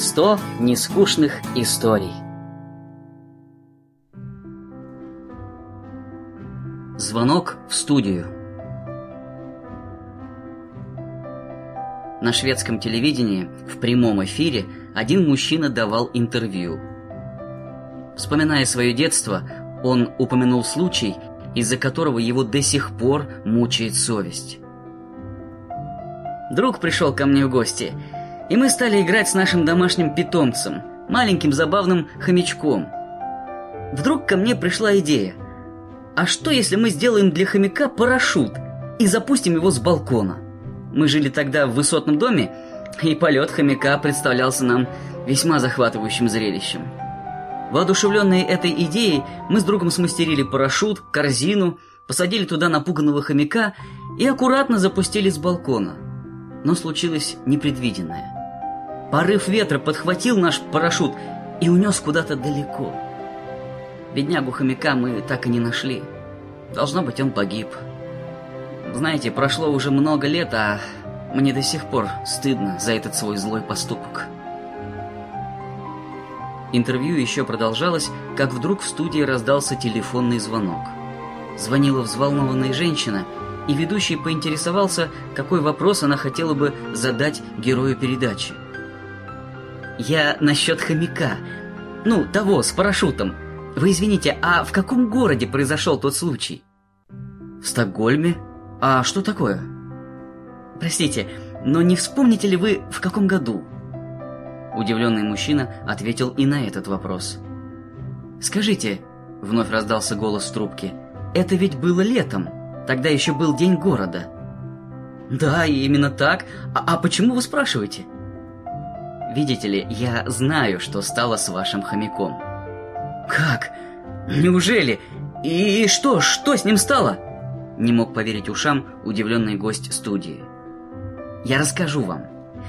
100 нескучных историй. Звонок в студию. На шведском телевидении в прямом эфире один мужчина давал интервью. Вспоминая свое детство, он упомянул случай, из-за которого его до сих пор мучает совесть. Друг пришел ко мне в гости, и мы стали играть с нашим домашним питомцем, маленьким забавным хомячком. Вдруг ко мне пришла идея. А что, если мы сделаем для хомяка парашют и запустим его с балкона? Мы жили тогда в высотном доме, и полет хомяка представлялся нам весьма захватывающим зрелищем. Воодушевленные этой идеей, мы с другом смастерили парашют, корзину, посадили туда напуганного хомяка и аккуратно запустили с балкона – но случилось непредвиденное. Порыв ветра подхватил наш парашют и унес куда-то далеко. Беднягу хомяка мы так и не нашли. Должно быть, он погиб. Знаете, прошло уже много лет, а мне до сих пор стыдно за этот свой злой поступок. Интервью еще продолжалось, как вдруг в студии раздался телефонный звонок. Звонила взволнованная женщина – и ведущий поинтересовался, какой вопрос она хотела бы задать герою передачи. «Я насчет хомяка. Ну, того, с парашютом. Вы извините, а в каком городе произошел тот случай?» «В Стокгольме? А что такое?» «Простите, но не вспомните ли вы, в каком году?» Удивленный мужчина ответил и на этот вопрос. «Скажите», — вновь раздался голос в трубке, — «это ведь было летом». Тогда еще был день города. Да, именно так. А, а почему вы спрашиваете? Видите ли, я знаю, что стало с вашим хомяком. Как? Неужели? И что, что с ним стало? Не мог поверить ушам удивленный гость студии. Я расскажу вам.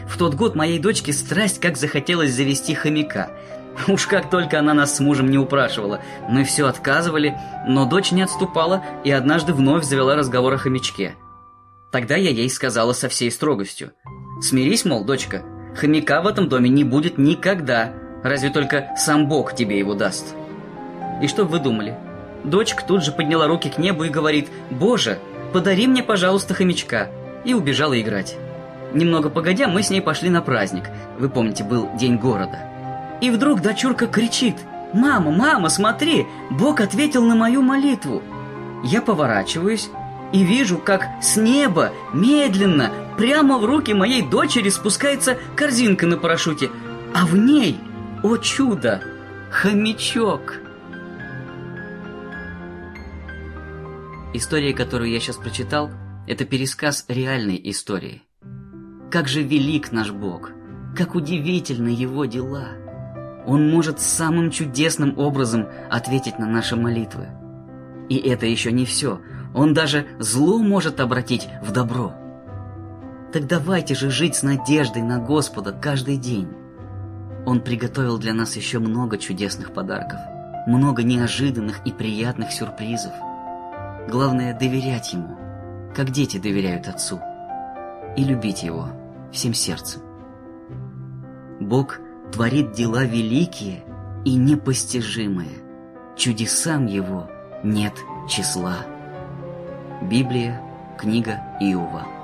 В тот год моей дочке страсть как захотелось завести хомяка – Уж как только она нас с мужем не упрашивала. Мы все отказывали, но дочь не отступала и однажды вновь завела разговор о хомячке. Тогда я ей сказала со всей строгостью. «Смирись, мол, дочка, хомяка в этом доме не будет никогда, разве только сам Бог тебе его даст». И что вы думали? Дочка тут же подняла руки к небу и говорит «Боже, подари мне, пожалуйста, хомячка», и убежала играть. Немного погодя, мы с ней пошли на праздник. Вы помните, был День города. И вдруг дочурка кричит «Мама, мама, смотри, Бог ответил на мою молитву!» Я поворачиваюсь и вижу, как с неба медленно прямо в руки моей дочери спускается корзинка на парашюте, а в ней, о чудо, хомячок. История, которую я сейчас прочитал, это пересказ реальной истории. Как же велик наш Бог, как удивительны Его дела – он может самым чудесным образом ответить на наши молитвы. И это еще не все. Он даже зло может обратить в добро. Так давайте же жить с надеждой на Господа каждый день. Он приготовил для нас еще много чудесных подарков, много неожиданных и приятных сюрпризов. Главное доверять Ему, как дети доверяют Отцу, и любить Его всем сердцем. Бог – творит дела великие и непостижимые. Чудесам его нет числа. Библия, книга Иова.